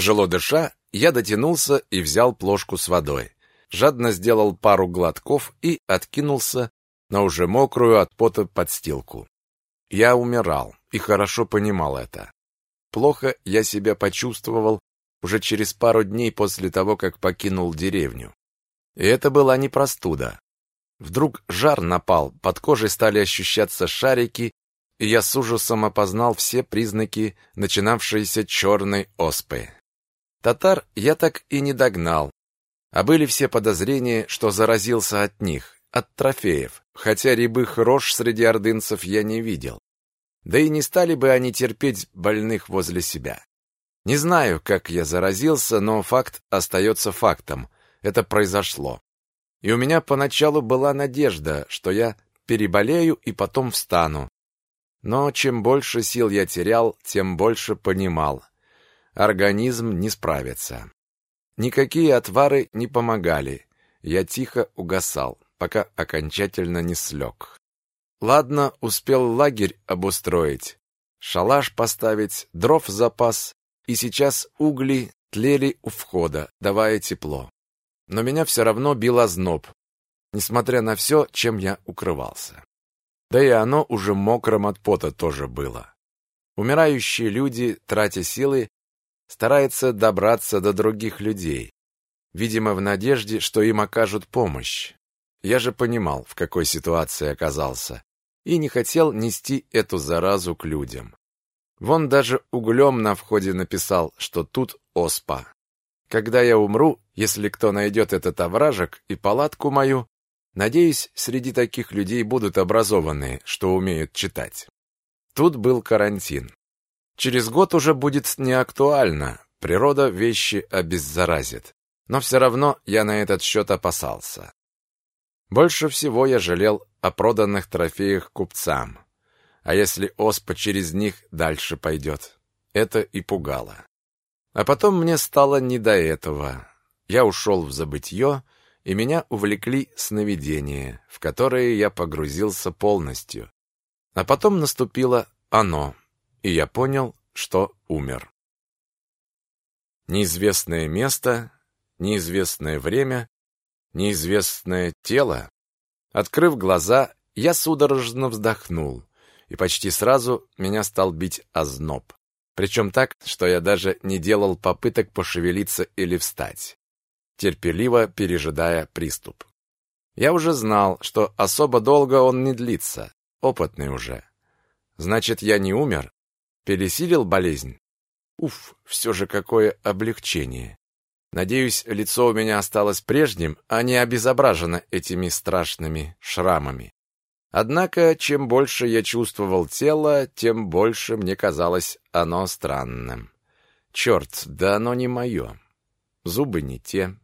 Тяжело дыша, я дотянулся и взял плошку с водой. Жадно сделал пару глотков и откинулся на уже мокрую от пота подстилку. Я умирал и хорошо понимал это. Плохо я себя почувствовал уже через пару дней после того, как покинул деревню. И это была не простуда. Вдруг жар напал, под кожей стали ощущаться шарики, и я с ужасом опознал все признаки начинавшейся черной оспы. Татар я так и не догнал, а были все подозрения, что заразился от них, от трофеев, хотя рябых рож среди ордынцев я не видел. Да и не стали бы они терпеть больных возле себя. Не знаю, как я заразился, но факт остается фактом. Это произошло. И у меня поначалу была надежда, что я переболею и потом встану. Но чем больше сил я терял, тем больше понимал. Организм не справится. Никакие отвары не помогали. Я тихо угасал, пока окончательно не слег. Ладно, успел лагерь обустроить, шалаш поставить, дров запас, и сейчас угли тлели у входа, давая тепло но меня все равно бил озноб, несмотря на все, чем я укрывался. Да и оно уже мокрым от пота тоже было. Умирающие люди, тратя силы, стараются добраться до других людей, видимо, в надежде, что им окажут помощь. Я же понимал, в какой ситуации оказался, и не хотел нести эту заразу к людям. Вон даже углем на входе написал, что тут оспа. Когда я умру, если кто найдет этот овражек и палатку мою, надеюсь, среди таких людей будут образованные, что умеют читать. Тут был карантин. Через год уже будет не актуально, природа вещи обеззаразит. Но все равно я на этот счет опасался. Больше всего я жалел о проданных трофеях купцам. А если оспа через них дальше пойдет? Это и пугало. А потом мне стало не до этого. Я ушел в забытье, и меня увлекли сновидения, в которые я погрузился полностью. А потом наступило оно, и я понял, что умер. Неизвестное место, неизвестное время, неизвестное тело. Открыв глаза, я судорожно вздохнул, и почти сразу меня стал бить озноб. Причем так, что я даже не делал попыток пошевелиться или встать, терпеливо пережидая приступ. Я уже знал, что особо долго он не длится, опытный уже. Значит, я не умер? Пересилил болезнь? Уф, все же какое облегчение. Надеюсь, лицо у меня осталось прежним, а не обезображено этими страшными шрамами. Однако, чем больше я чувствовал тело, тем больше мне казалось оно странным. Черт, да оно не мое. Зубы не те.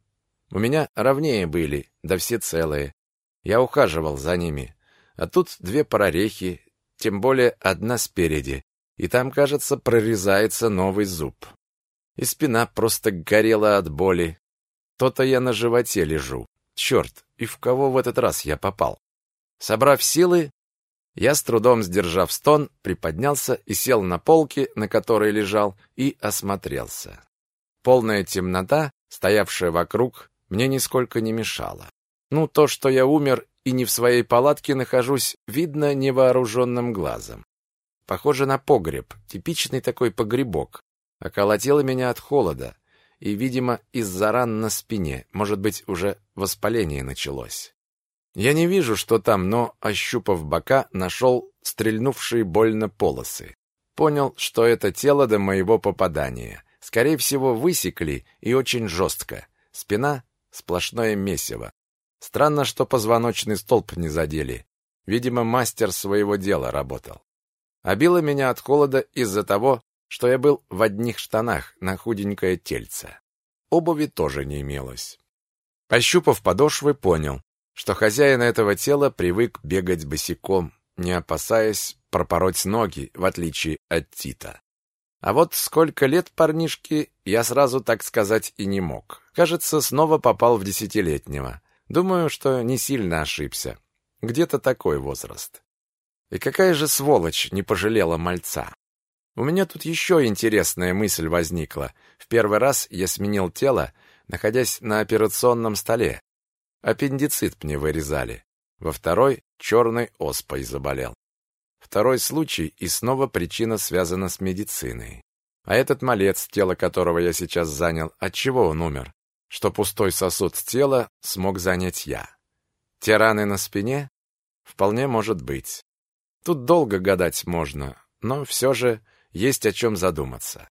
У меня ровнее были, да все целые. Я ухаживал за ними. А тут две прорехи, тем более одна спереди. И там, кажется, прорезается новый зуб. И спина просто горела от боли. То-то я на животе лежу. Черт, и в кого в этот раз я попал? Собрав силы, я с трудом сдержав стон, приподнялся и сел на полке, на которой лежал, и осмотрелся. Полная темнота, стоявшая вокруг, мне нисколько не мешала. Ну, то, что я умер и не в своей палатке нахожусь, видно невооруженным глазом. Похоже на погреб, типичный такой погребок. Околотило меня от холода, и, видимо, из-за ран на спине, может быть, уже воспаление началось. Я не вижу, что там, но, ощупав бока, нашел стрельнувшие больно полосы. Понял, что это тело до моего попадания. Скорее всего, высекли и очень жестко. Спина — сплошное месиво. Странно, что позвоночный столб не задели. Видимо, мастер своего дела работал. Обило меня от холода из-за того, что я был в одних штанах на худенькое тельце. Обуви тоже не имелось. Пощупав подошвы, понял, что хозяин этого тела привык бегать босиком, не опасаясь пропороть ноги, в отличие от Тита. А вот сколько лет парнишке, я сразу так сказать и не мог. Кажется, снова попал в десятилетнего. Думаю, что не сильно ошибся. Где-то такой возраст. И какая же сволочь не пожалела мальца. У меня тут еще интересная мысль возникла. В первый раз я сменил тело, находясь на операционном столе. Аппендицит мне вырезали. Во второй черной оспой заболел. Второй случай, и снова причина связана с медициной. А этот малец, тело которого я сейчас занял, от чего он умер? Что пустой сосуд тела смог занять я. Те раны на спине? Вполне может быть. Тут долго гадать можно, но все же есть о чем задуматься.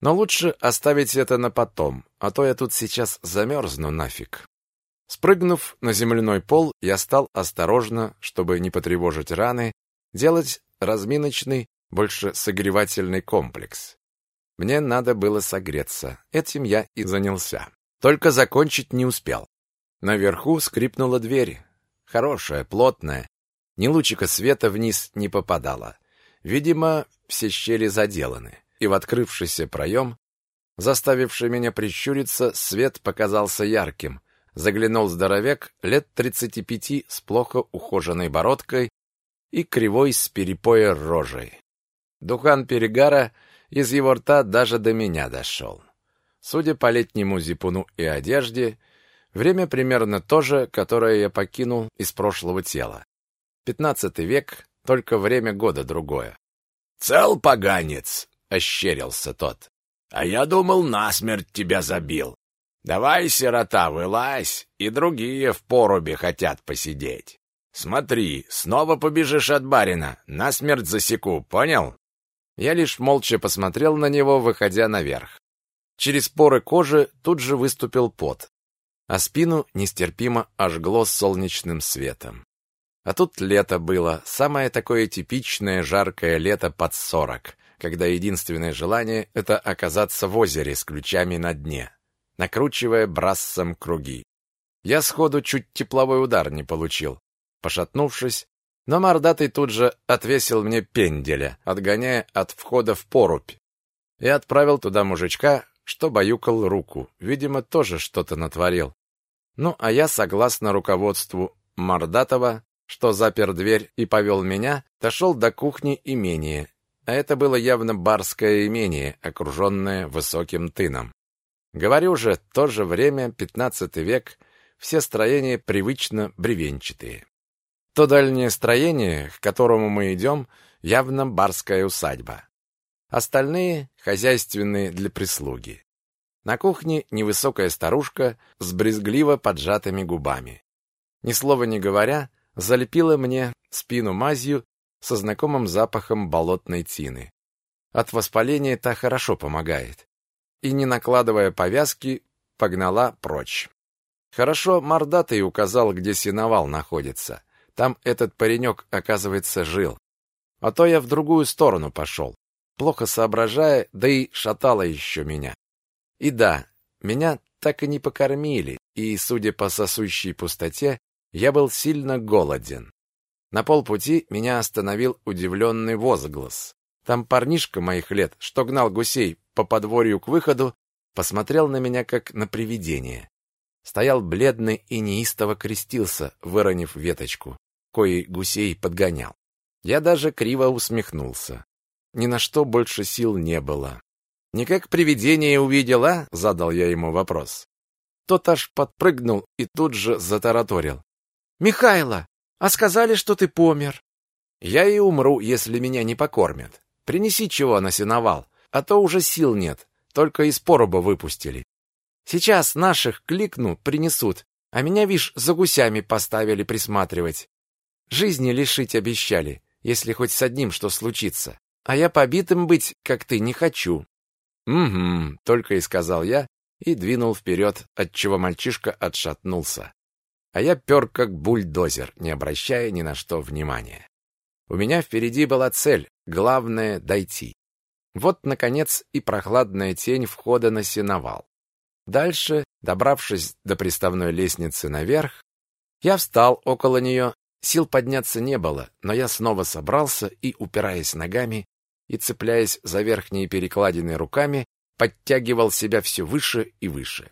Но лучше оставить это на потом, а то я тут сейчас замерзну нафиг. Спрыгнув на земляной пол, я стал осторожно, чтобы не потревожить раны, делать разминочный, больше согревательный комплекс. Мне надо было согреться. Этим я и занялся. Только закончить не успел. Наверху скрипнула дверь. Хорошая, плотная. Ни лучика света вниз не попадало. Видимо, все щели заделаны. И в открывшийся проем, заставивший меня прищуриться, свет показался ярким. Заглянул здоровяк лет тридцати пяти с плохо ухоженной бородкой и кривой с перепоя рожей. Духан перегара из его рта даже до меня дошел. Судя по летнему зипуну и одежде, время примерно то же, которое я покинул из прошлого тела. Пятнадцатый век, только время года другое. «Цел, поганец!» — ощерился тот. «А я думал, насмерть тебя забил. Давай, сирота, вылазь, и другие в порубе хотят посидеть. Смотри, снова побежишь от барина, насмерть засеку, понял?» Я лишь молча посмотрел на него, выходя наверх. Через поры кожи тут же выступил пот, а спину нестерпимо ожгло солнечным светом. А тут лето было, самое такое типичное жаркое лето под сорок, когда единственное желание — это оказаться в озере с ключами на дне, накручивая брассом круги. Я сходу чуть тепловой удар не получил. Пошатнувшись, но мордатый тут же отвесил мне пенделя, отгоняя от входа в порубь. И отправил туда мужичка, что баюкал руку. Видимо, тоже что-то натворил. Ну, а я, согласно руководству Мордатова, что запер дверь и повел меня, дошел до кухни имения. А это было явно барское имение, окруженное высоким тыном. Говорю же, то же время, пятнадцатый век, все строения привычно бревенчатые. То дальнее строение, к которому мы идем, явно барская усадьба. Остальные — хозяйственные для прислуги. На кухне невысокая старушка с брезгливо поджатыми губами. Ни слова не говоря, залепила мне спину мазью со знакомым запахом болотной тины. От воспаления та хорошо помогает. И, не накладывая повязки, погнала прочь. Хорошо мордатый указал, где сеновал находится. Там этот паренек, оказывается, жил. А то я в другую сторону пошел, плохо соображая, да и шатало еще меня. И да, меня так и не покормили, и, судя по сосущей пустоте, я был сильно голоден. На полпути меня остановил удивленный возглас. Там парнишка моих лет, что гнал гусей по подворью к выходу, посмотрел на меня как на привидение. Стоял бледный и неистово крестился, выронив веточку кои гусей подгонял. Я даже криво усмехнулся. Ни на что больше сил не было. «Не как привидение увидела?» — задал я ему вопрос. Тот аж подпрыгнул и тут же затараторил. «Михайло, а сказали, что ты помер?» «Я и умру, если меня не покормят. Принеси чего на сеновал, а то уже сил нет, только из поруба выпустили. Сейчас наших кликну, принесут, а меня, вишь, за гусями поставили присматривать. Жизни лишить обещали, если хоть с одним что случится. А я побитым быть, как ты, не хочу. Угу, только и сказал я и двинул вперед, отчего мальчишка отшатнулся. А я пер как бульдозер, не обращая ни на что внимания. У меня впереди была цель, главное — дойти. Вот, наконец, и прохладная тень входа на сеновал. Дальше, добравшись до приставной лестницы наверх, я встал около нее Сил подняться не было, но я снова собрался и, упираясь ногами и цепляясь за верхние перекладины руками, подтягивал себя все выше и выше.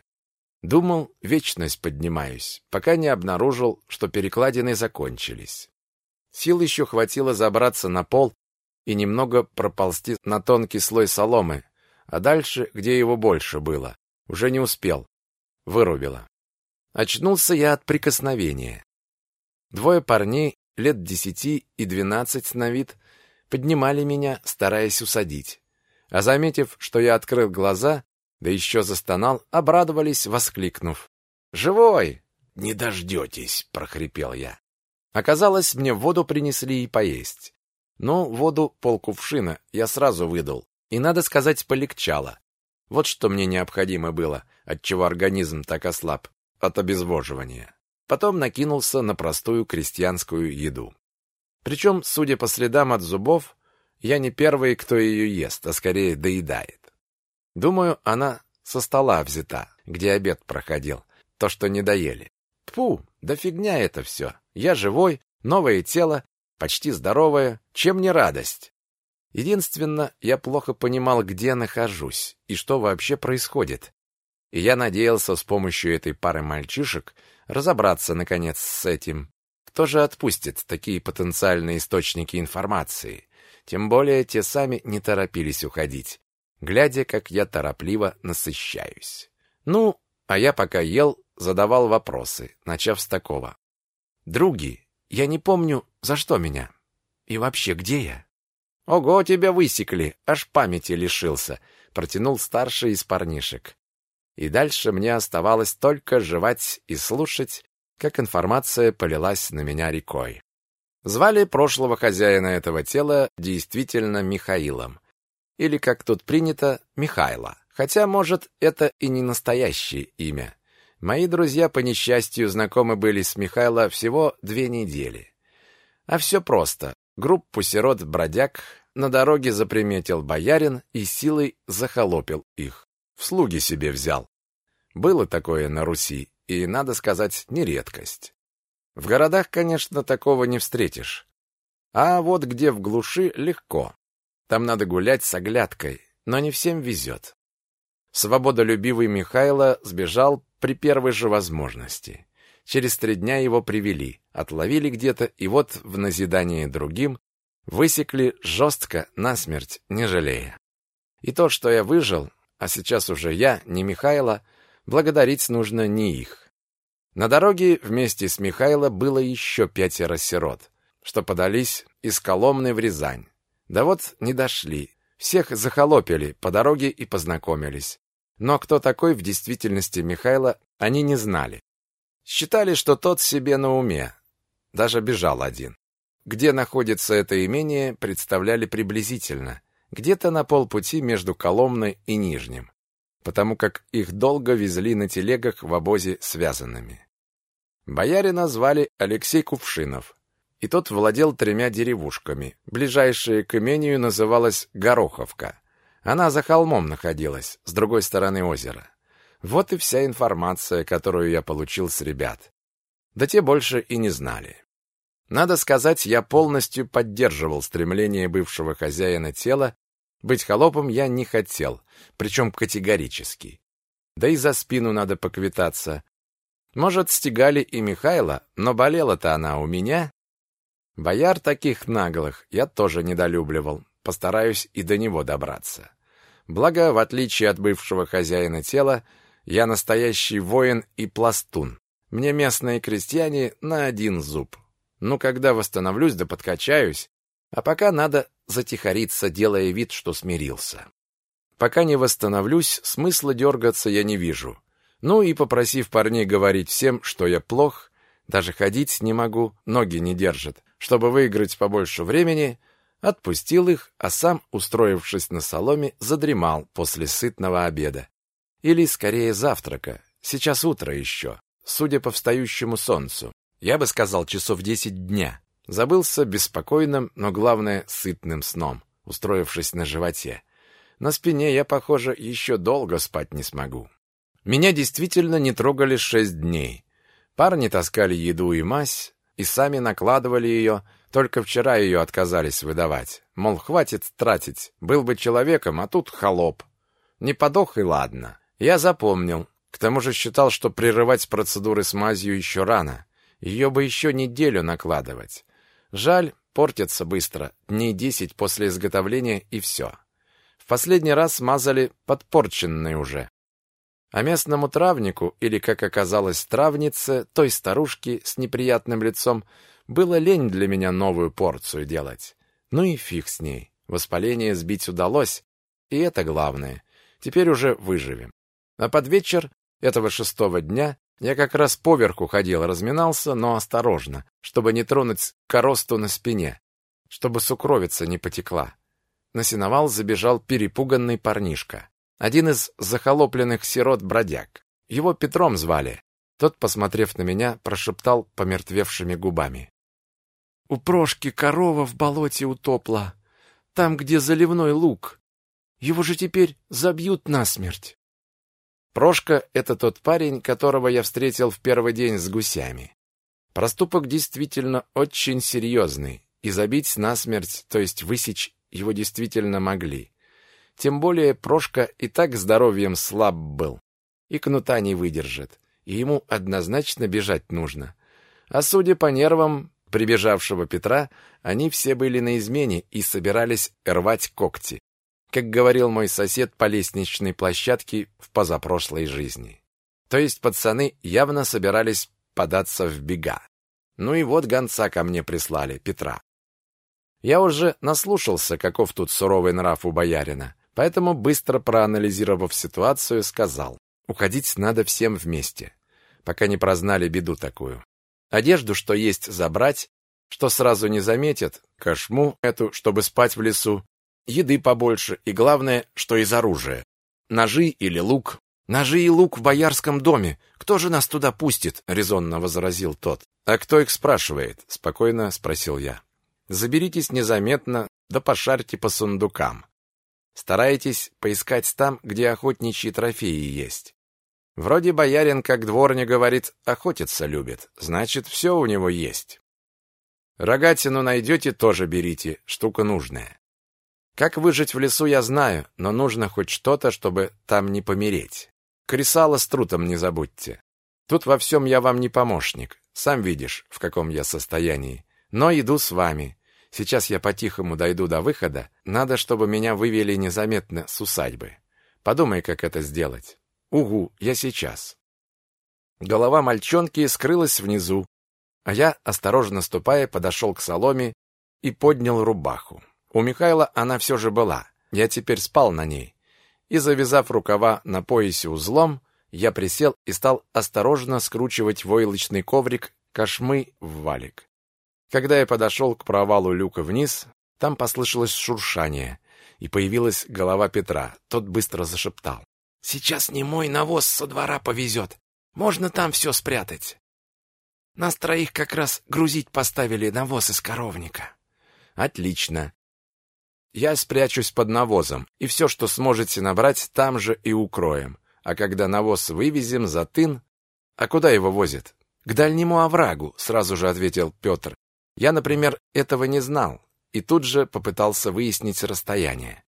Думал, вечность поднимаюсь, пока не обнаружил, что перекладины закончились. Сил еще хватило забраться на пол, и немного проползти на тонкий слой соломы, а дальше, где его больше было, уже не успел. Вырубило. Очнулся я от прикосновения. Двое парней, лет десяти и двенадцать на вид, поднимали меня, стараясь усадить. А заметив, что я открыл глаза, да еще застонал, обрадовались, воскликнув. «Живой!» «Не дождетесь!» — прохрипел я. Оказалось, мне воду принесли и поесть. Ну, воду полкувшина я сразу выдал. И, надо сказать, полегчало. Вот что мне необходимо было, отчего организм так ослаб от обезвоживания. Потом накинулся на простую крестьянскую еду. Причем, судя по следам от зубов, я не первый, кто ее ест, а скорее доедает. Думаю, она со стола взята, где обед проходил, то, что не доели. Тьфу, да фигня это все. Я живой, новое тело, почти здоровое, чем не радость? Единственно, я плохо понимал, где нахожусь и что вообще происходит. И я надеялся с помощью этой пары мальчишек разобраться, наконец, с этим. Кто же отпустит такие потенциальные источники информации? Тем более те сами не торопились уходить, глядя, как я торопливо насыщаюсь. Ну, а я пока ел, задавал вопросы, начав с такого. «Други, я не помню, за что меня. И вообще, где я?» «Ого, тебя высекли, аж памяти лишился», — протянул старший из парнишек. И дальше мне оставалось только жевать и слушать, как информация полилась на меня рекой. Звали прошлого хозяина этого тела действительно Михаилом. Или, как тут принято, Михайло. Хотя, может, это и не настоящее имя. Мои друзья, по несчастью, знакомы были с Михайло всего две недели. А все просто. Группу сирот-бродяг на дороге заприметил боярин и силой захолопил их. В слуги себе взял. Было такое на Руси, и, надо сказать, не редкость. В городах, конечно, такого не встретишь. А вот где в глуши легко. Там надо гулять с оглядкой, но не всем везет. Свободолюбивый Михайло сбежал при первой же возможности. Через три дня его привели, отловили где-то, и вот в назидание другим высекли жестко, насмерть, не жалея. И то, что я выжил, а сейчас уже я, не Михайло, благодарить нужно не их. На дороге вместе с Михайло было еще пятеро сирот, что подались из Коломны в Рязань. Да вот не дошли. Всех захолопили по дороге и познакомились. Но кто такой в действительности Михайло, они не знали. Считали, что тот себе на уме. Даже бежал один. Где находится это имение, представляли приблизительно. Где-то на полпути между Коломной и Нижним. Потому как их долго везли на телегах в обозе связанными. Боярина звали Алексей Кувшинов. И тот владел тремя деревушками. Ближайшая к имению называлась Гороховка. Она за холмом находилась, с другой стороны озера. Вот и вся информация, которую я получил с ребят. Да те больше и не знали. Надо сказать, я полностью поддерживал стремление бывшего хозяина тела. Быть холопом я не хотел, причем категорически. Да и за спину надо поквитаться. Может, стегали и Михайла, но болела-то она у меня. Бояр таких наглых я тоже недолюбливал. Постараюсь и до него добраться. Благо, в отличие от бывшего хозяина тела, я настоящий воин и пластун. Мне местные крестьяне на один зуб. Ну, когда восстановлюсь да подкачаюсь, а пока надо затихариться, делая вид, что смирился. Пока не восстановлюсь, смысла дергаться я не вижу. Ну и попросив парней говорить всем, что я плох, даже ходить не могу, ноги не держат, чтобы выиграть побольше времени, отпустил их, а сам, устроившись на соломе, задремал после сытного обеда. Или, скорее, завтрака. Сейчас утро еще, судя по встающему солнцу. Я бы сказал, часов десять дня. Забылся беспокойным, но главное, сытным сном, устроившись на животе. На спине я, похоже, еще долго спать не смогу. Меня действительно не трогали шесть дней. Парни таскали еду и мазь, и сами накладывали ее, только вчера ее отказались выдавать. Мол, хватит тратить, был бы человеком, а тут холоп. Не подох и ладно. Я запомнил. К тому же считал, что прерывать процедуры с мазью еще рано. Ее бы еще неделю накладывать. Жаль, портятся быстро, дней десять после изготовления и все. В последний раз мазали подпорченные уже. А местному травнику, или, как оказалось, травнице, той старушке с неприятным лицом, было лень для меня новую порцию делать. Ну и фиг с ней. Воспаление сбить удалось, и это главное. Теперь уже выживем. А под вечер этого шестого дня я как раз поверху ходил, разминался, но осторожно, чтобы не тронуть коросту на спине, чтобы сукровица не потекла. На сеновал забежал перепуганный парнишка. Один из захолопленных сирот-бродяг. Его Петром звали. Тот, посмотрев на меня, прошептал помертвевшими губами. «У Прошки корова в болоте утопла, там, где заливной луг. Его же теперь забьют насмерть». Прошка — это тот парень, которого я встретил в первый день с гусями. Проступок действительно очень серьезный, и забить насмерть, то есть высечь, его действительно могли. Тем более Прошка и так здоровьем слаб был, и кнута не выдержит, и ему однозначно бежать нужно. А судя по нервам прибежавшего Петра, они все были на измене и собирались рвать когти как говорил мой сосед по лестничной площадке в позапрошлой жизни. То есть пацаны явно собирались податься в бега. Ну и вот гонца ко мне прислали, Петра. Я уже наслушался, каков тут суровый нрав у боярина, поэтому, быстро проанализировав ситуацию, сказал, уходить надо всем вместе, пока не прознали беду такую. Одежду, что есть, забрать, что сразу не заметят, кошму эту, чтобы спать в лесу, еды побольше и, главное, что из оружия. Ножи или лук. Ножи и лук в боярском доме. Кто же нас туда пустит? резонно возразил тот. А кто их спрашивает? спокойно спросил я. Заберитесь незаметно, да пошарьте по сундукам. Старайтесь поискать там, где охотничьи трофеи есть. Вроде боярин, как дворня говорит, охотиться любит. Значит, все у него есть. Рогатину найдете, тоже берите, штука нужная. Как выжить в лесу, я знаю, но нужно хоть что-то, чтобы там не помереть. Кресало с трутом не забудьте. Тут во всем я вам не помощник. Сам видишь, в каком я состоянии. Но иду с вами. Сейчас я по-тихому дойду до выхода. Надо, чтобы меня вывели незаметно с усадьбы. Подумай, как это сделать. Угу, я сейчас. Голова мальчонки скрылась внизу, а я, осторожно ступая, подошел к соломе и поднял рубаху. У Михайла она все же была. Я теперь спал на ней. И завязав рукава на поясе узлом, я присел и стал осторожно скручивать войлочный коврик кошмы в валик. Когда я подошел к провалу люка вниз, там послышалось шуршание, и появилась голова Петра. Тот быстро зашептал. «Сейчас не мой навоз со двора повезет. Можно там все спрятать. Нас троих как раз грузить поставили навоз из коровника». «Отлично. Я спрячусь под навозом, и все, что сможете набрать, там же и укроем. А когда навоз вывезем за тын... А куда его возят? К дальнему оврагу, сразу же ответил Петр. Я, например, этого не знал, и тут же попытался выяснить расстояние.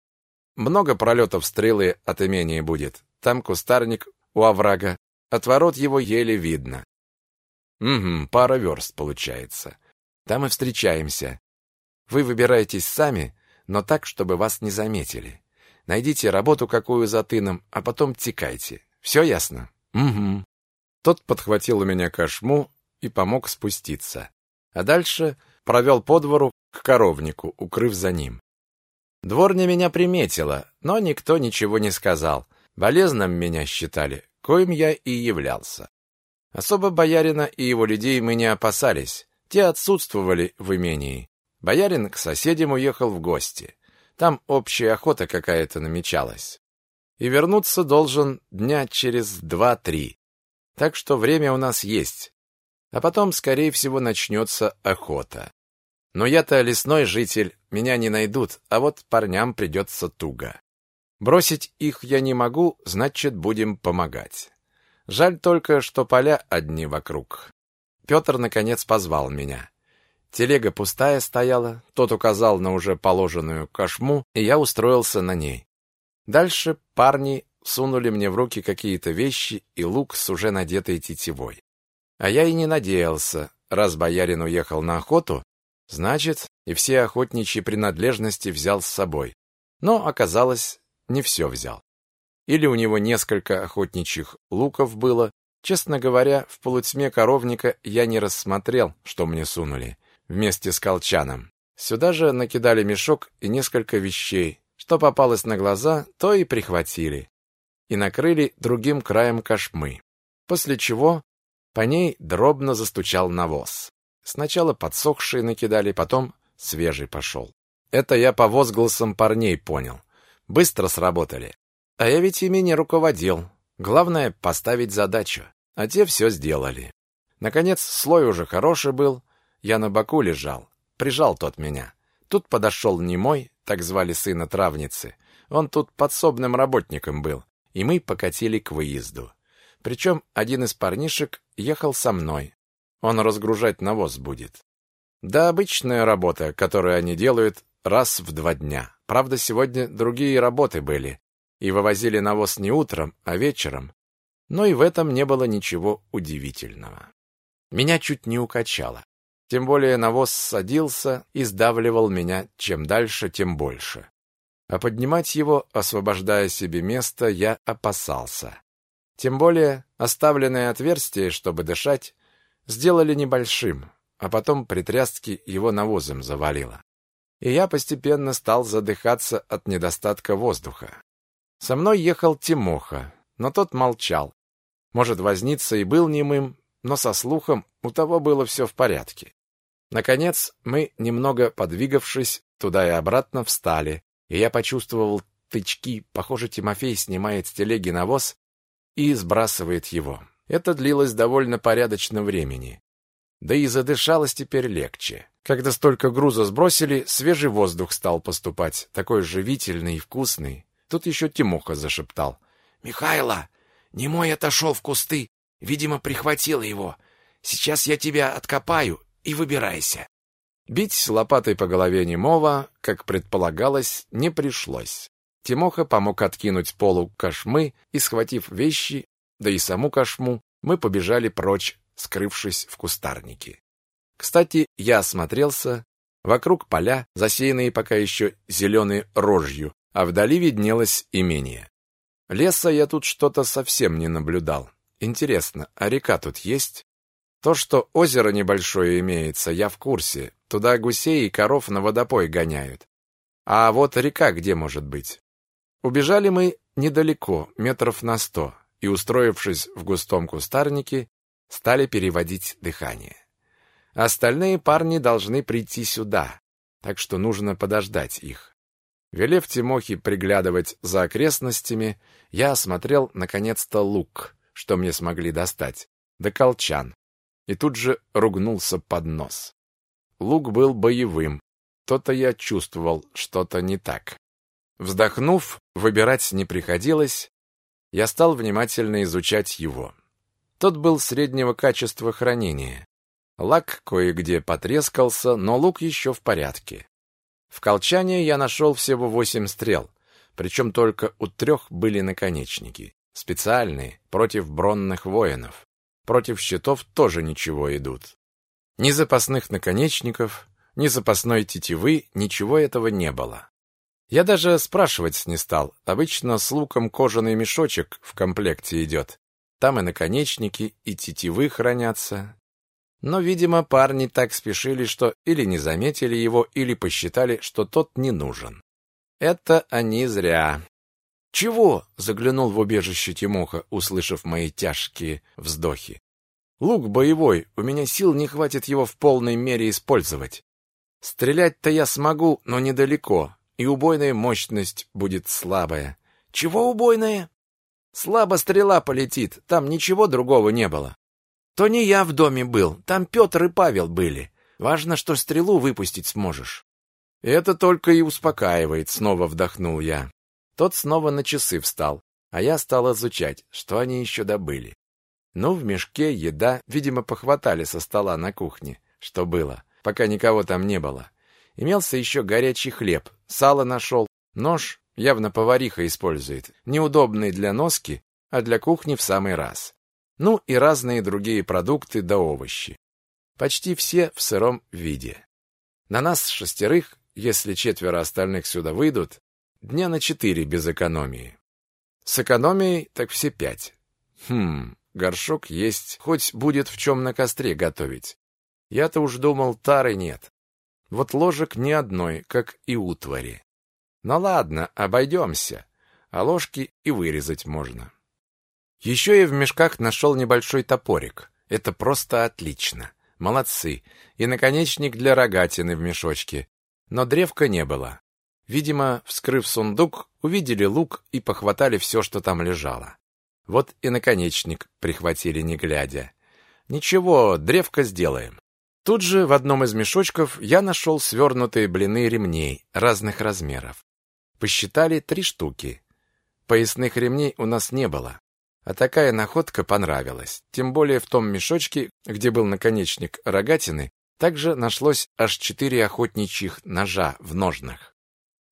Много пролетов стрелы от имения будет. Там кустарник у оврага, от ворот его еле видно. Угу, пара верст получается. Там и встречаемся. Вы выбираетесь сами, но так, чтобы вас не заметили. Найдите работу какую за тыном, а потом текайте. Все ясно? Угу. Тот подхватил у меня кошму и помог спуститься. А дальше провел по двору к коровнику, укрыв за ним. Дворня меня приметила, но никто ничего не сказал. Болезным меня считали, коим я и являлся. Особо боярина и его людей мы не опасались. Те отсутствовали в имении. Боярин к соседям уехал в гости. Там общая охота какая-то намечалась. И вернуться должен дня через два-три. Так что время у нас есть. А потом, скорее всего, начнется охота. Но я-то лесной житель, меня не найдут, а вот парням придется туго. Бросить их я не могу, значит, будем помогать. Жаль только, что поля одни вокруг. Петр, наконец, позвал меня. Телега пустая стояла, тот указал на уже положенную кошму, и я устроился на ней. Дальше парни сунули мне в руки какие-то вещи и лук с уже надетой тетивой. А я и не надеялся, раз боярин уехал на охоту, Значит, и все охотничьи принадлежности взял с собой. Но оказалось, не все взял. Или у него несколько охотничьих луков было. Честно говоря, в полутьме коровника я не рассмотрел, что мне сунули, вместе с колчаном. Сюда же накидали мешок и несколько вещей. Что попалось на глаза, то и прихватили. И накрыли другим краем кошмы. После чего по ней дробно застучал навоз. Сначала подсохшие накидали, потом свежий пошел. Это я по возгласам парней понял. Быстро сработали. А я ведь ими не руководил. Главное — поставить задачу. А те все сделали. Наконец, слой уже хороший был. Я на боку лежал. Прижал тот меня. Тут подошел немой, так звали сына травницы. Он тут подсобным работником был. И мы покатили к выезду. Причем один из парнишек ехал со мной. Он разгружать навоз будет. Да, обычная работа, которую они делают раз в два дня. Правда, сегодня другие работы были, и вывозили навоз не утром, а вечером. Но и в этом не было ничего удивительного. Меня чуть не укачало. Тем более навоз садился и сдавливал меня чем дальше, тем больше. А поднимать его, освобождая себе место, я опасался. Тем более оставленное отверстие, чтобы дышать, сделали небольшим, а потом при трястке его навозом завалило. И я постепенно стал задыхаться от недостатка воздуха. Со мной ехал Тимоха, но тот молчал. Может, возница и был немым, но со слухом у того было все в порядке. Наконец, мы, немного подвигавшись туда и обратно, встали, и я почувствовал тычки. Похоже, Тимофей снимает с телеги навоз и сбрасывает его. Это длилось довольно порядочно времени. Да и задышалось теперь легче. Когда столько груза сбросили, свежий воздух стал поступать, такой живительный и вкусный. Тут еще Тимоха зашептал. «Михайло, немой отошел в кусты, видимо, прихватил его. Сейчас я тебя откопаю и выбирайся». Бить лопатой по голове немого, как предполагалось, не пришлось. Тимоха помог откинуть полу кошмы и, схватив вещи, да и саму кошму, мы побежали прочь, скрывшись в кустарнике. Кстати, я осмотрелся. Вокруг поля, засеянные пока еще зеленой рожью, а вдали виднелось имение. Леса я тут что-то совсем не наблюдал. Интересно, а река тут есть? То, что озеро небольшое имеется, я в курсе. Туда гусей и коров на водопой гоняют. А вот река где может быть? Убежали мы недалеко, метров на сто и, устроившись в густом кустарнике, стали переводить дыхание. Остальные парни должны прийти сюда, так что нужно подождать их. Велев Тимохе приглядывать за окрестностями, я осмотрел, наконец-то, лук, что мне смогли достать, да колчан, и тут же ругнулся под нос. Лук был боевым, то-то я чувствовал, что-то не так. Вздохнув, выбирать не приходилось, я стал внимательно изучать его. Тот был среднего качества хранения. Лак кое-где потрескался, но лук еще в порядке. В колчане я нашел всего восемь стрел, причем только у трех были наконечники. Специальные, против бронных воинов. Против щитов тоже ничего идут. Ни запасных наконечников, ни запасной тетивы, ничего этого не было. Я даже спрашивать не стал. Обычно с луком кожаный мешочек в комплекте идет. Там и наконечники, и тетивы хранятся. Но, видимо, парни так спешили, что или не заметили его, или посчитали, что тот не нужен. Это они зря. «Чего?» — заглянул в убежище Тимоха, услышав мои тяжкие вздохи. «Лук боевой, у меня сил не хватит его в полной мере использовать. Стрелять-то я смогу, но недалеко, и убойная мощность будет слабая. Чего убойная? Слабо стрела полетит, там ничего другого не было. То не я в доме был, там Петр и Павел были. Важно, что стрелу выпустить сможешь. Это только и успокаивает, снова вдохнул я. Тот снова на часы встал, а я стал изучать, что они еще добыли. Ну, в мешке еда, видимо, похватали со стола на кухне, что было, пока никого там не было. Имелся еще горячий хлеб, сало нашел, нож, явно повариха использует, неудобный для носки, а для кухни в самый раз. Ну и разные другие продукты да овощи. Почти все в сыром виде. На нас шестерых, если четверо остальных сюда выйдут, дня на четыре без экономии. С экономией так все пять. Хм, горшок есть, хоть будет в чем на костре готовить. Я-то уж думал, тары нет. Вот ложек ни одной, как и утвари. Ну ладно, обойдемся. А ложки и вырезать можно. Еще я в мешках нашел небольшой топорик. Это просто отлично. Молодцы. И наконечник для рогатины в мешочке. Но древка не было. Видимо, вскрыв сундук, увидели лук и похватали все, что там лежало. Вот и наконечник прихватили, не глядя. Ничего, древко сделаем. Тут же в одном из мешочков я нашел свернутые блины ремней разных размеров. Посчитали три штуки. Поясных ремней у нас не было. А такая находка понравилась. Тем более в том мешочке, где был наконечник рогатины, также нашлось аж четыре охотничьих ножа в ножнах.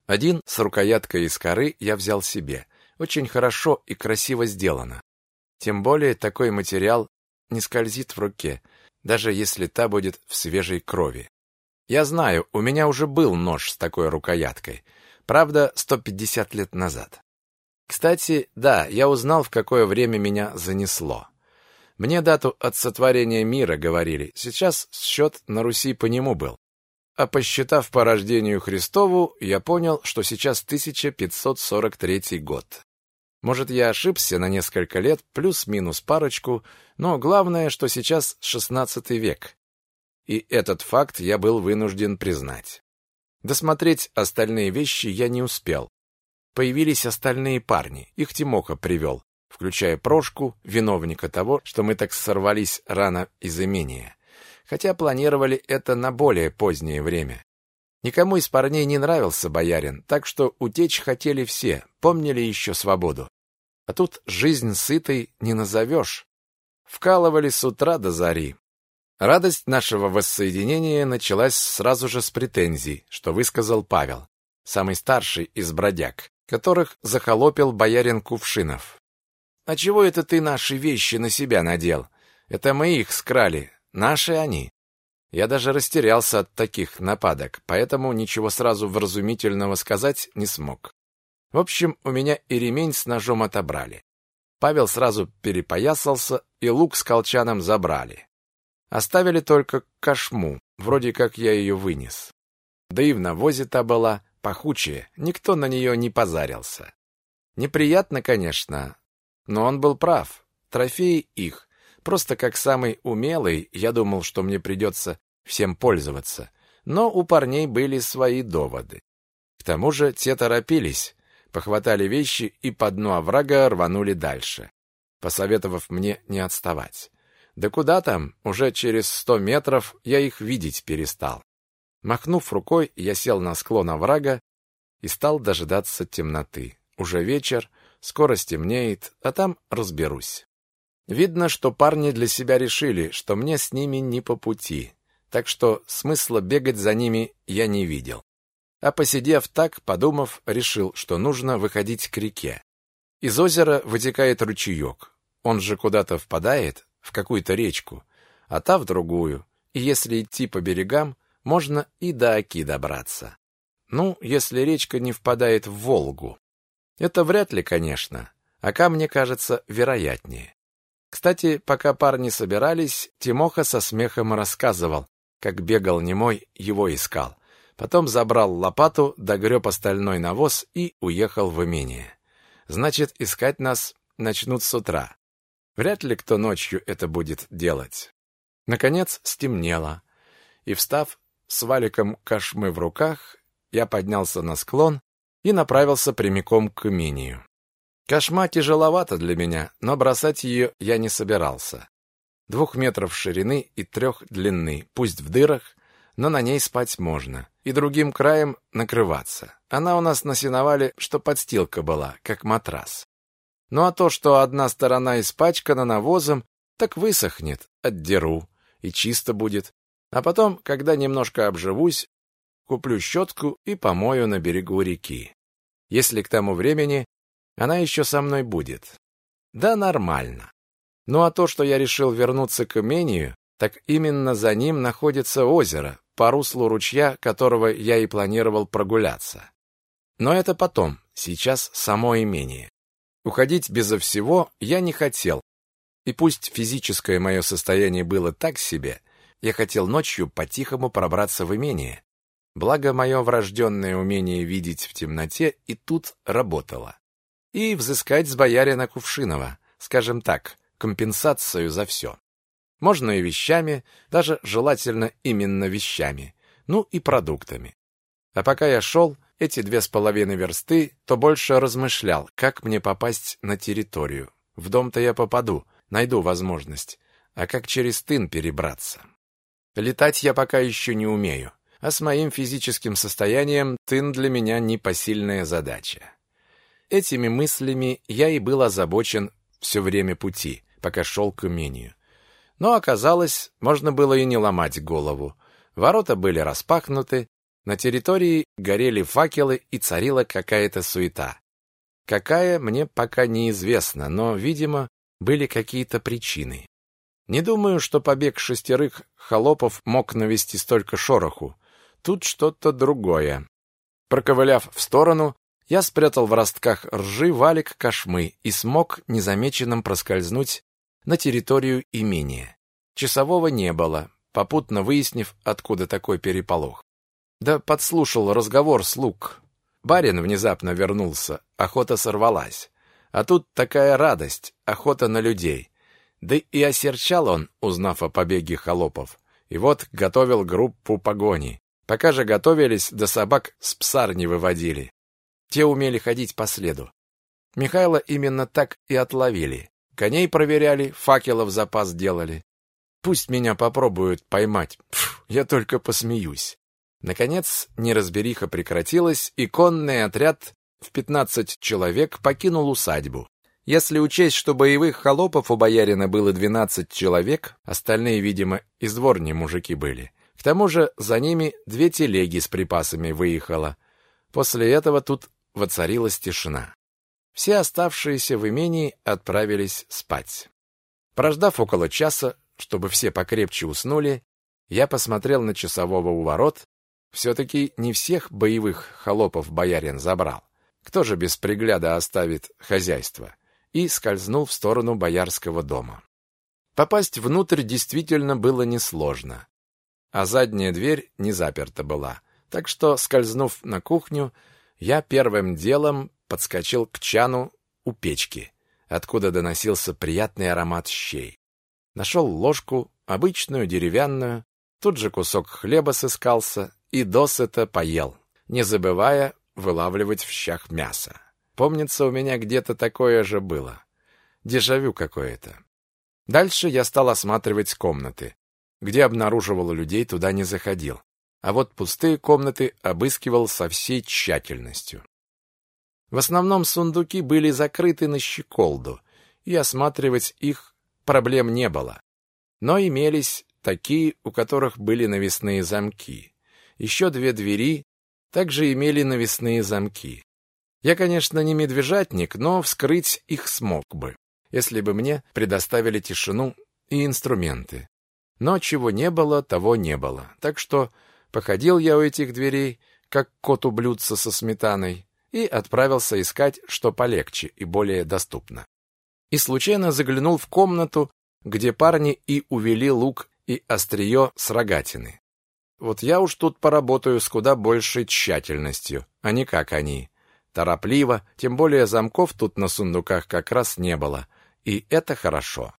Один с рукояткой из коры я взял себе. Очень хорошо и красиво сделано. Тем более такой материал не скользит в руке, даже если та будет в свежей крови. Я знаю, у меня уже был нож с такой рукояткой. Правда, 150 лет назад. Кстати, да, я узнал, в какое время меня занесло. Мне дату от сотворения мира говорили. Сейчас счет на Руси по нему был. А посчитав по рождению Христову, я понял, что сейчас 1543 год. Может, я ошибся на несколько лет, плюс-минус парочку, но главное, что сейчас XVI век. И этот факт я был вынужден признать. Досмотреть остальные вещи я не успел. Появились остальные парни, их Тимоха привел, включая Прошку, виновника того, что мы так сорвались рано из имения хотя планировали это на более позднее время. Никому из парней не нравился боярин, так что утечь хотели все, помнили еще свободу. А тут жизнь сытой не назовешь. Вкалывали с утра до зари. Радость нашего воссоединения началась сразу же с претензий, что высказал Павел, самый старший из бродяг, которых захолопил боярин Кувшинов. «А чего это ты наши вещи на себя надел? Это мы их скрали, Наши они. Я даже растерялся от таких нападок, поэтому ничего сразу вразумительного сказать не смог. В общем, у меня и ремень с ножом отобрали. Павел сразу перепоясался, и лук с колчаном забрали. Оставили только кошму, вроде как я ее вынес. Да и в навозе та была пахучая, никто на нее не позарился. Неприятно, конечно, но он был прав. Трофеи их, Просто как самый умелый, я думал, что мне придется всем пользоваться. Но у парней были свои доводы. К тому же те торопились, похватали вещи и по дну оврага рванули дальше, посоветовав мне не отставать. Да куда там, уже через сто метров я их видеть перестал. Махнув рукой, я сел на склон оврага и стал дожидаться темноты. Уже вечер, скоро стемнеет, а там разберусь. Видно, что парни для себя решили, что мне с ними не по пути, так что смысла бегать за ними я не видел. А посидев так, подумав, решил, что нужно выходить к реке. Из озера вытекает ручеек. Он же куда-то впадает, в какую-то речку, а та в другую. И если идти по берегам, можно и до Оки добраться. Ну, если речка не впадает в Волгу. Это вряд ли, конечно. Ока, мне кажется, вероятнее. Кстати, пока парни собирались, Тимоха со смехом рассказывал, как бегал немой, его искал. Потом забрал лопату, догреб остальной навоз и уехал в имение. Значит, искать нас начнут с утра. Вряд ли кто ночью это будет делать. Наконец стемнело, и, встав с валиком кошмы в руках, я поднялся на склон и направился прямиком к имению. Кошма тяжеловата для меня, но бросать ее я не собирался. Двух метров ширины и трех длины, пусть в дырах, но на ней спать можно. И другим краем накрываться. Она у нас на сеновале, что подстилка была, как матрас. Ну а то, что одна сторона испачкана навозом, так высохнет, отдеру, и чисто будет. А потом, когда немножко обживусь, куплю щетку и помою на берегу реки. Если к тому времени она еще со мной будет. Да нормально. Ну а то, что я решил вернуться к имению, так именно за ним находится озеро, по руслу ручья, которого я и планировал прогуляться. Но это потом, сейчас само имение. Уходить безо всего я не хотел. И пусть физическое мое состояние было так себе, я хотел ночью по-тихому пробраться в имение. Благо, мое врожденное умение видеть в темноте и тут работало. И взыскать с боярина Кувшинова, скажем так, компенсацию за все. Можно и вещами, даже желательно именно вещами, ну и продуктами. А пока я шел, эти две с половиной версты, то больше размышлял, как мне попасть на территорию. В дом-то я попаду, найду возможность. А как через тын перебраться? Летать я пока еще не умею, а с моим физическим состоянием тын для меня непосильная задача. Этими мыслями я и был озабочен все время пути, пока шел к умению. Но оказалось, можно было и не ломать голову. Ворота были распахнуты, на территории горели факелы и царила какая-то суета. Какая, мне пока неизвестно, но, видимо, были какие-то причины. Не думаю, что побег шестерых холопов мог навести столько шороху. Тут что-то другое. Проковыляв в сторону, я спрятал в ростках ржи валик кошмы и смог незамеченным проскользнуть на территорию имения. Часового не было, попутно выяснив, откуда такой переполох. Да подслушал разговор слуг. Барин внезапно вернулся, охота сорвалась. А тут такая радость, охота на людей. Да и осерчал он, узнав о побеге холопов. И вот готовил группу погони. Пока же готовились, до собак с псарни выводили. Те умели ходить по следу. Михайла именно так и отловили. Коней проверяли, факелов запас делали. Пусть меня попробуют поймать. Пф, я только посмеюсь. Наконец, неразбериха прекратилась, и конный отряд в пятнадцать человек покинул усадьбу. Если учесть, что боевых холопов у боярина было двенадцать человек, остальные, видимо, из дворни мужики были. К тому же за ними две телеги с припасами выехало. После этого тут воцарилась тишина. Все оставшиеся в имении отправились спать. Прождав около часа, чтобы все покрепче уснули, я посмотрел на часового у ворот. Все-таки не всех боевых холопов боярин забрал. Кто же без пригляда оставит хозяйство? И скользнул в сторону боярского дома. Попасть внутрь действительно было несложно. А задняя дверь не заперта была. Так что, скользнув на кухню, я первым делом подскочил к чану у печки, откуда доносился приятный аромат щей. Нашел ложку, обычную деревянную, тут же кусок хлеба сыскался и досыта поел, не забывая вылавливать в щах мясо. Помнится, у меня где-то такое же было. Дежавю какое-то. Дальше я стал осматривать комнаты. Где обнаруживал людей, туда не заходил. А вот пустые комнаты обыскивал со всей тщательностью. В основном сундуки были закрыты на щеколду, и осматривать их проблем не было. Но имелись такие, у которых были навесные замки. Еще две двери также имели навесные замки. Я, конечно, не медвежатник, но вскрыть их смог бы, если бы мне предоставили тишину и инструменты. Но чего не было, того не было. Так что походил я у этих дверей, как кот у со сметаной, и отправился искать, что полегче и более доступно. И случайно заглянул в комнату, где парни и увели лук и острие с рогатины. Вот я уж тут поработаю с куда большей тщательностью, а не как они. Торопливо, тем более замков тут на сундуках как раз не было, и это хорошо.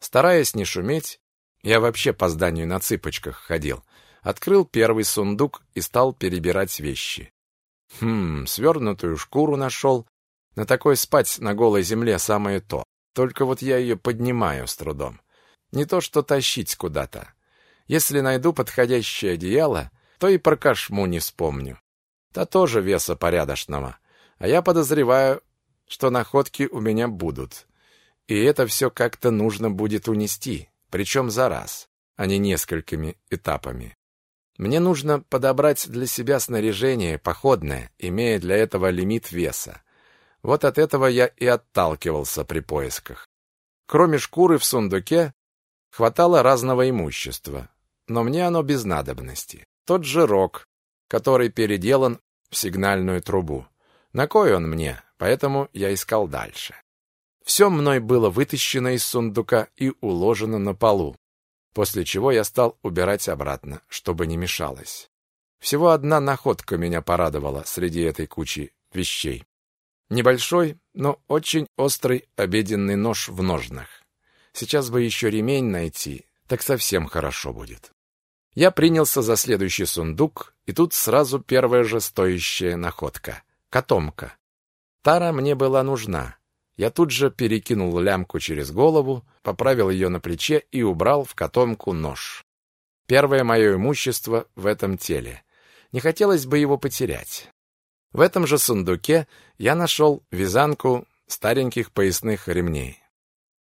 Стараясь не шуметь, я вообще по зданию на цыпочках ходил, открыл первый сундук и стал перебирать вещи. Хм, свернутую шкуру нашел. На такой спать на голой земле самое то. Только вот я ее поднимаю с трудом. Не то что тащить куда-то. Если найду подходящее одеяло, то и про кошму не вспомню. Та тоже веса порядочного. А я подозреваю, что находки у меня будут. И это все как-то нужно будет унести, причем за раз, а не несколькими этапами. Мне нужно подобрать для себя снаряжение походное, имея для этого лимит веса. Вот от этого я и отталкивался при поисках. Кроме шкуры в сундуке хватало разного имущества, но мне оно без надобности. тот же рог, который переделан в сигнальную трубу. На кой он мне? Поэтому я искал дальше. Все мной было вытащено из сундука и уложено на полу, после чего я стал убирать обратно, чтобы не мешалось. Всего одна находка меня порадовала среди этой кучи вещей. Небольшой, но очень острый обеденный нож в ножнах. Сейчас бы еще ремень найти, так совсем хорошо будет. Я принялся за следующий сундук, и тут сразу первая же стоящая находка — котомка. Тара мне была нужна. Я тут же перекинул лямку через голову, поправил ее на плече и убрал в котомку нож. Первое мое имущество в этом теле. Не хотелось бы его потерять. В этом же сундуке я нашел вязанку стареньких поясных ремней.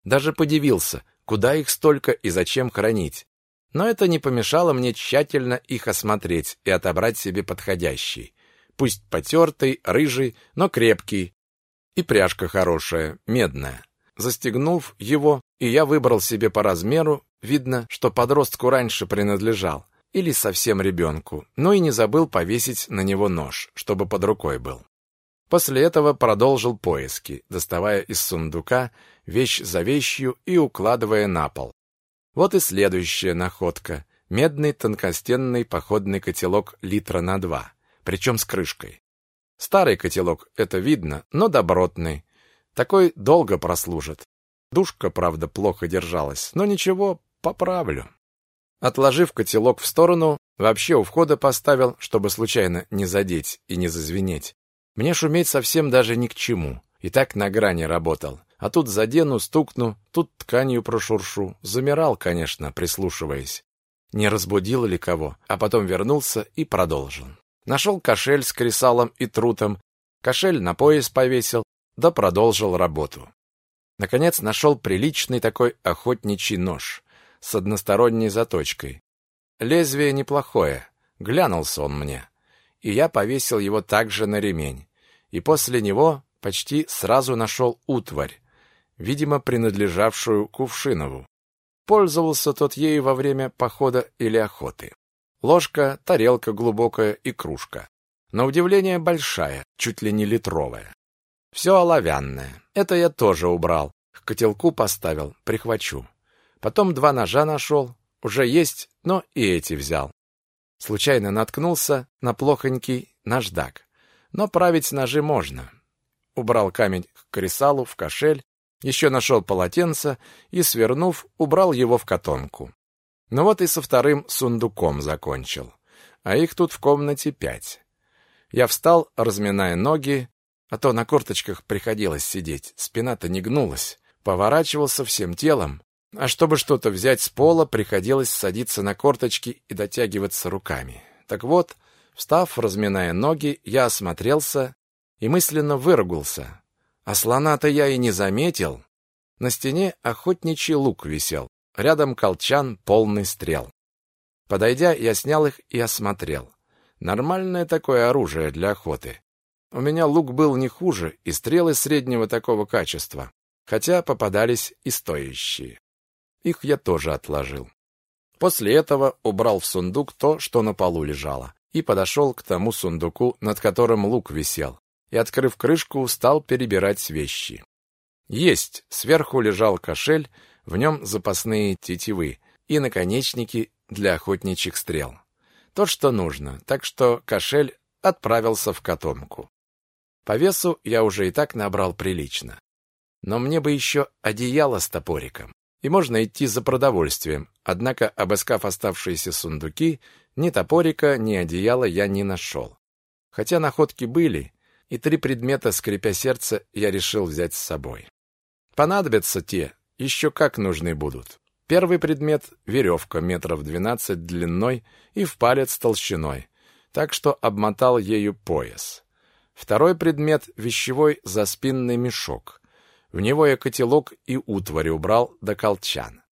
Даже подивился, куда их столько и зачем хранить. Но это не помешало мне тщательно их осмотреть и отобрать себе подходящий. Пусть потертый, рыжий, но крепкий. И пряжка хорошая, медная. Застегнув его, и я выбрал себе по размеру, видно, что подростку раньше принадлежал, или совсем ребенку, но и не забыл повесить на него нож, чтобы под рукой был. После этого продолжил поиски, доставая из сундука вещь за вещью и укладывая на пол. Вот и следующая находка. Медный тонкостенный походный котелок литра на два, причем с крышкой. Старый котелок, это видно, но добротный. Такой долго прослужит. Душка, правда, плохо держалась, но ничего, поправлю. Отложив котелок в сторону, вообще у входа поставил, чтобы случайно не задеть и не зазвенеть. Мне шуметь совсем даже ни к чему. И так на грани работал. А тут задену, стукну, тут тканью прошуршу. Замирал, конечно, прислушиваясь. Не разбудил ли кого, а потом вернулся и продолжил. Нашел кошель с кресалом и трутом, кошель на пояс повесил, да продолжил работу. Наконец нашел приличный такой охотничий нож с односторонней заточкой. Лезвие неплохое, глянулся он мне, и я повесил его также на ремень. И после него почти сразу нашел утварь, видимо, принадлежавшую Кувшинову. Пользовался тот ею во время похода или охоты. Ложка, тарелка глубокая и кружка. На удивление большая, чуть ли не литровая. Все оловянное. Это я тоже убрал. К котелку поставил, прихвачу. Потом два ножа нашел, уже есть, но и эти взял. Случайно наткнулся на плохонький наждак. Но править ножи можно. Убрал камень к кресалу в кошель, еще нашел полотенце и, свернув, убрал его в котомку. Ну вот и со вторым сундуком закончил. А их тут в комнате пять. Я встал, разминая ноги, а то на корточках приходилось сидеть, спина-то не гнулась. Поворачивался всем телом, а чтобы что-то взять с пола, приходилось садиться на корточки и дотягиваться руками. Так вот, встав, разминая ноги, я осмотрелся и мысленно выругался. А слона-то я и не заметил. На стене охотничий лук висел, рядом колчан полный стрел. Подойдя, я снял их и осмотрел. Нормальное такое оружие для охоты. У меня лук был не хуже, и стрелы среднего такого качества, хотя попадались и стоящие. Их я тоже отложил. После этого убрал в сундук то, что на полу лежало, и подошел к тому сундуку, над которым лук висел, и, открыв крышку, стал перебирать вещи. Есть! Сверху лежал кошель, в нем запасные тетивы и наконечники для охотничьих стрел. То, что нужно, так что кошель отправился в котомку. По весу я уже и так набрал прилично. Но мне бы еще одеяло с топориком и можно идти за продовольствием. Однако, обыскав оставшиеся сундуки, ни топорика, ни одеяла я не нашел. Хотя находки были, и три предмета, скрипя сердце, я решил взять с собой. Понадобятся те, еще как нужны будут. Первый предмет — веревка метров двенадцать длиной и в палец толщиной, так что обмотал ею пояс. Второй предмет — вещевой заспинный мешок — в него я котелок и утварь убрал до колчан.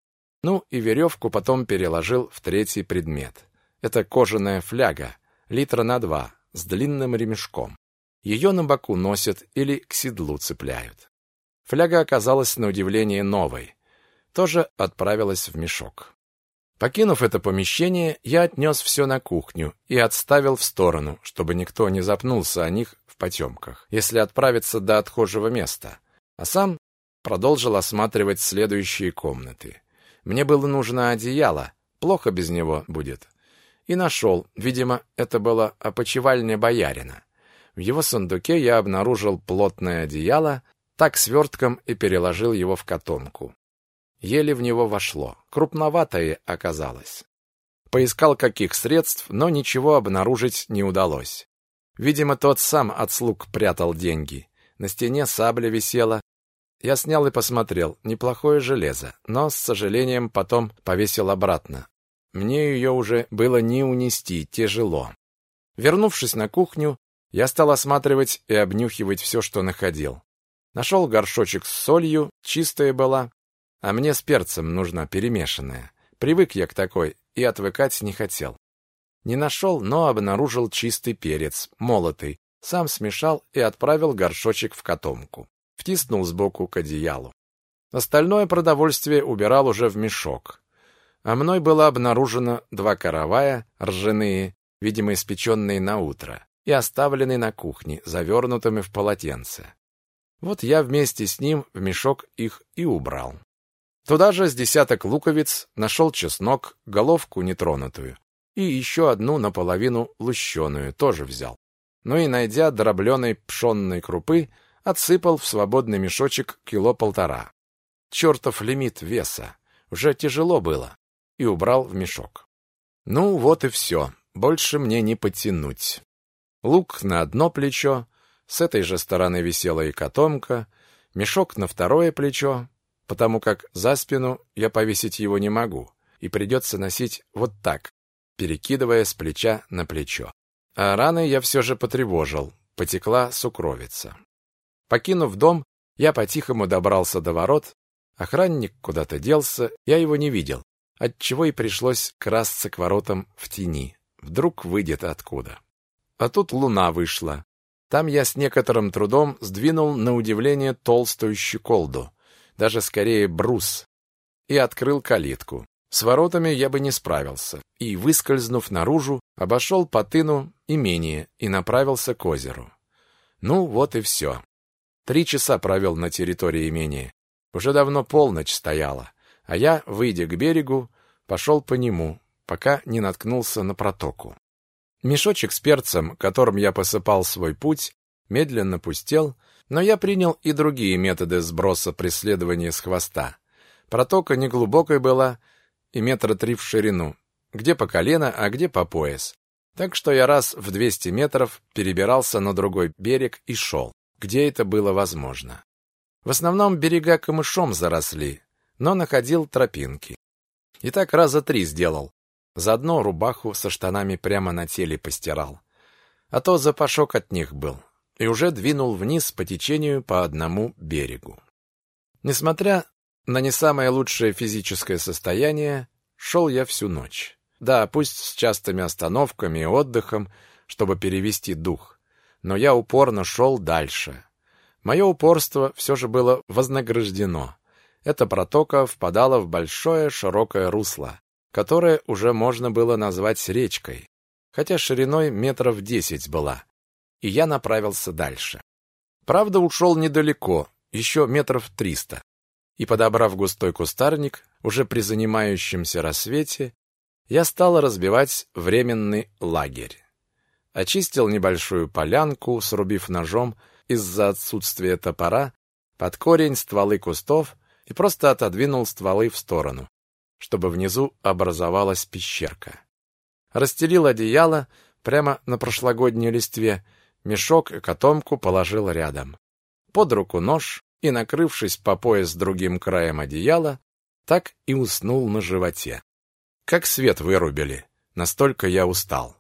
Ну и веревку потом переложил в третий предмет. Это кожаная фляга, литра на два, с длинным ремешком. Ее на боку носят или к седлу цепляют. Фляга оказалась на удивление новой. Тоже отправилась в мешок. Покинув это помещение, я отнес все на кухню и отставил в сторону, чтобы никто не запнулся о них в потемках, если отправиться до отхожего места. А сам продолжил осматривать следующие комнаты. Мне было нужно одеяло, плохо без него будет. И нашел, видимо, это было опочивальня боярина. В его сундуке я обнаружил плотное одеяло, так свертком и переложил его в котомку. Еле в него вошло. Крупноватое оказалось. Поискал каких средств, но ничего обнаружить не удалось. Видимо, тот сам от слуг прятал деньги. На стене сабля висела. Я снял и посмотрел. Неплохое железо, но, с сожалением, потом повесил обратно. Мне ее уже было не унести, тяжело. Вернувшись на кухню, я стал осматривать и обнюхивать все, что находил. Нашел горшочек с солью, чистая была, а мне с перцем нужна перемешанная. Привык я к такой и отвыкать не хотел. Не нашел, но обнаружил чистый перец, молотый. Сам смешал и отправил горшочек в котомку. Втиснул сбоку к одеялу. Остальное продовольствие убирал уже в мешок. А мной было обнаружено два каравая, ржаные, видимо, испеченные на утро, и оставленные на кухне, завернутыми в полотенце. Вот я вместе с ним в мешок их и убрал. Туда же с десяток луковиц нашел чеснок, головку нетронутую, и еще одну наполовину лущеную тоже взял. Ну и, найдя дробленой пшенной крупы, отсыпал в свободный мешочек кило полтора. Чертов лимит веса. Уже тяжело было. И убрал в мешок. Ну, вот и все. Больше мне не потянуть. Лук на одно плечо, с этой же стороны висела и котомка, мешок на второе плечо, потому как за спину я повесить его не могу, и придется носить вот так, перекидывая с плеча на плечо. А раны я все же потревожил, потекла сукровица. Покинув дом, я по-тихому добрался до ворот, охранник куда-то делся, я его не видел, отчего и пришлось красться к воротам в тени. Вдруг выйдет откуда. А тут луна вышла. Там я с некоторым трудом сдвинул на удивление толстую щеколду, даже скорее брус, и открыл калитку. С воротами я бы не справился, и, выскользнув наружу, обошел по тыну имение и направился к озеру. Ну, вот и все. Три часа провел на территории имения. Уже давно полночь стояла, а я, выйдя к берегу, пошел по нему, пока не наткнулся на протоку. Мешочек с перцем, которым я посыпал свой путь, медленно пустел, но я принял и другие методы сброса преследования с хвоста. Протока неглубокой была и метра три в ширину, где по колено, а где по пояс. Так что я раз в 200 метров перебирался на другой берег и шел, где это было возможно. В основном берега камышом заросли, но находил тропинки. И так раза три сделал. Заодно рубаху со штанами прямо на теле постирал. А то запашок от них был и уже двинул вниз по течению по одному берегу. Несмотря на не самое лучшее физическое состояние, шел я всю ночь. Да, пусть с частыми остановками и отдыхом, чтобы перевести дух, но я упорно шел дальше. Мое упорство все же было вознаграждено. Эта протока впадала в большое широкое русло, которое уже можно было назвать речкой, хотя шириной метров десять была, и я направился дальше. Правда, ушел недалеко, еще метров триста, и, подобрав густой кустарник, уже при занимающемся рассвете, я стал разбивать временный лагерь. Очистил небольшую полянку, срубив ножом из-за отсутствия топора под корень стволы кустов и просто отодвинул стволы в сторону, чтобы внизу образовалась пещерка. Расстелил одеяло прямо на прошлогодней листве Мешок и котомку положил рядом. Под руку нож и, накрывшись по пояс другим краем одеяла, так и уснул на животе. Как свет вырубили, настолько я устал.